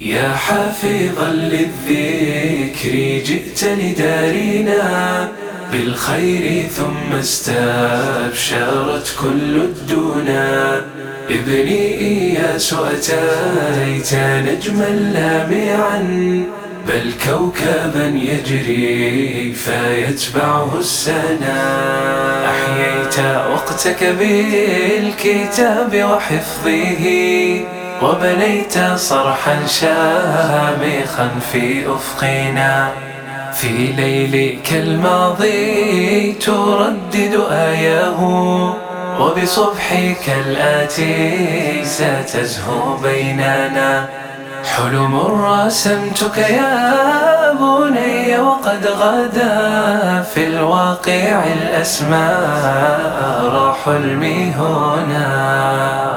يا حافظا للذكر جئت لدارنا بالخير ثم استبشرت كل الدنا. ابني إياس أتيت نجما لامعا بل كوكبا يجري فيتبعه السنا. أحييت وقتك بالكتاب وحفظه وبنيت صرحا شامخا في أفقنا. في ليلك الماضي تردد آياه وبصبحك الآتي ستزهو بيننا. حلم رسمتك يا بني وقد غدا في الواقع الأسماء حلمي هنا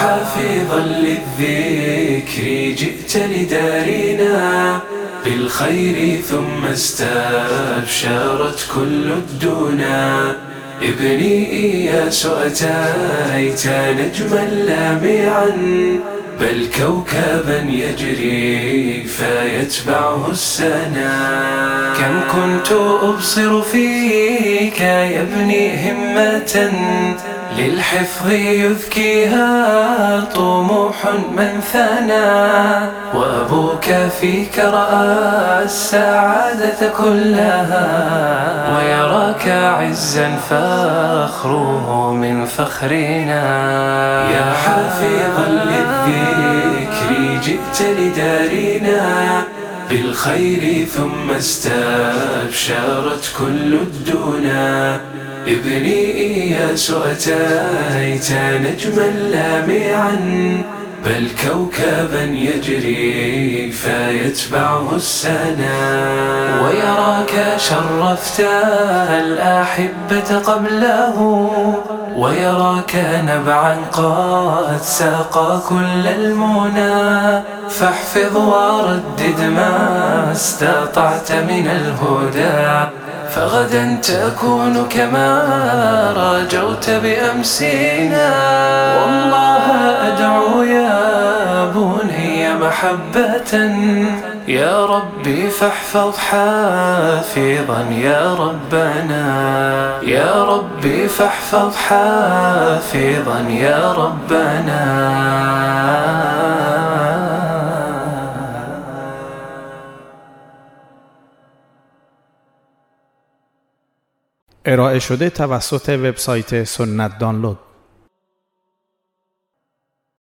حافظا للذكر جئت لدارنا بالخير ثم استبشرت كل الدنا. ابني إياس أتيت نجما لامعا بل كوكبا يجري فيتبعه السنا. كم كنت أبصر فيك يا ابني همة للحفظ يذكيها طموح من ثنى وأبوك فيك رأى السعادة كلها ويراك عزا فخره من فخرنا. يا حافظا للذكر جئت لدارنا بالخير ثم استبشرت كل الدنا. ابني إياس أتيت نجما لامعا بل كوكبا يجري فيتبعه السنا. ويراك شرفت الأحبة قبله ويراك نبعا قد ساقى كل المنى فاحفظ وردد ما استطعت من الهدى فغدا تكون كما راجوت بأمسنا والله أدعو يا بني محبة. يا ربي فاحفظ حافظا يا ربنا. يا ربي فاحفظ حافظا يا ربنا. ارائه شده توسط وبسایت سنت دانلود.